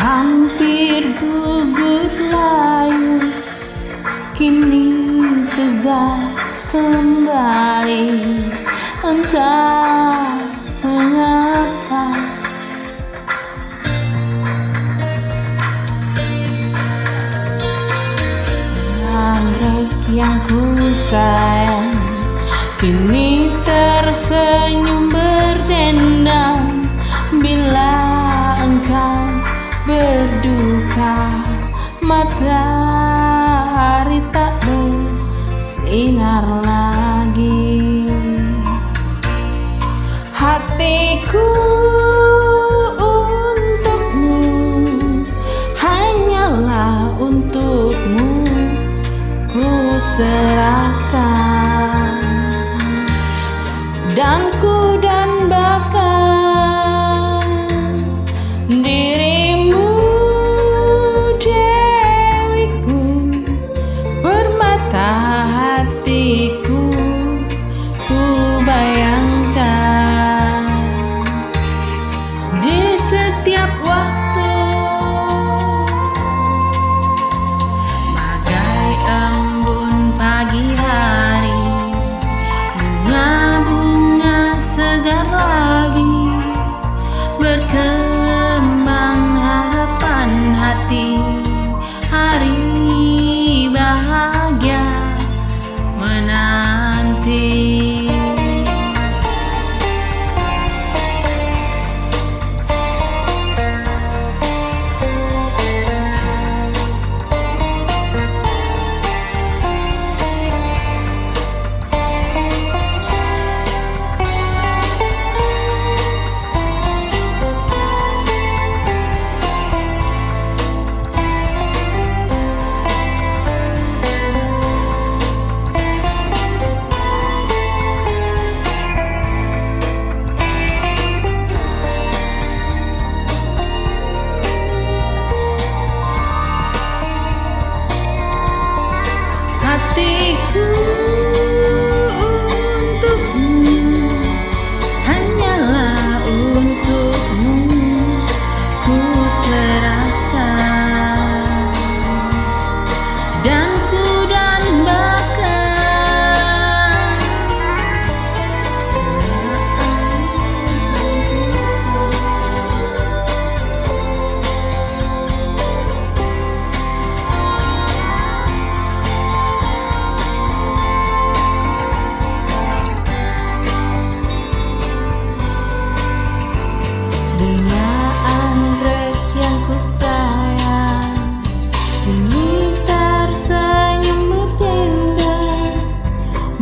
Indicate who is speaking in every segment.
Speaker 1: hampir gugur layu Kini segar kembali. Entah mengapa. Anggrek yang ku sayang Kini tersenyum berdendang Bila engkau berduka Matahari tak bersinar lagi. Hatiku untukmu Hanyalah untukmu Ku serahkan. Dan ku segar lagi Berkembang harapan hati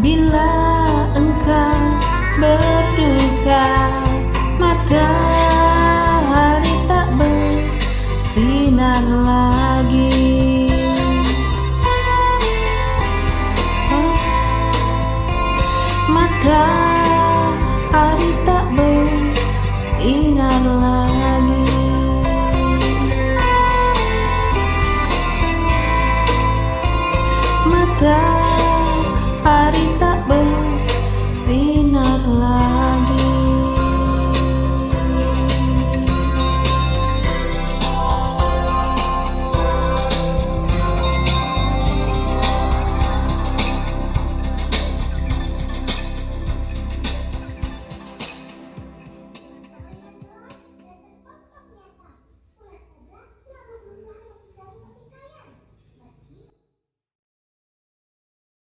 Speaker 1: Bila engkau berduka Matahari tak bersinar lagi. Matahari tak bersinar lagi. Mata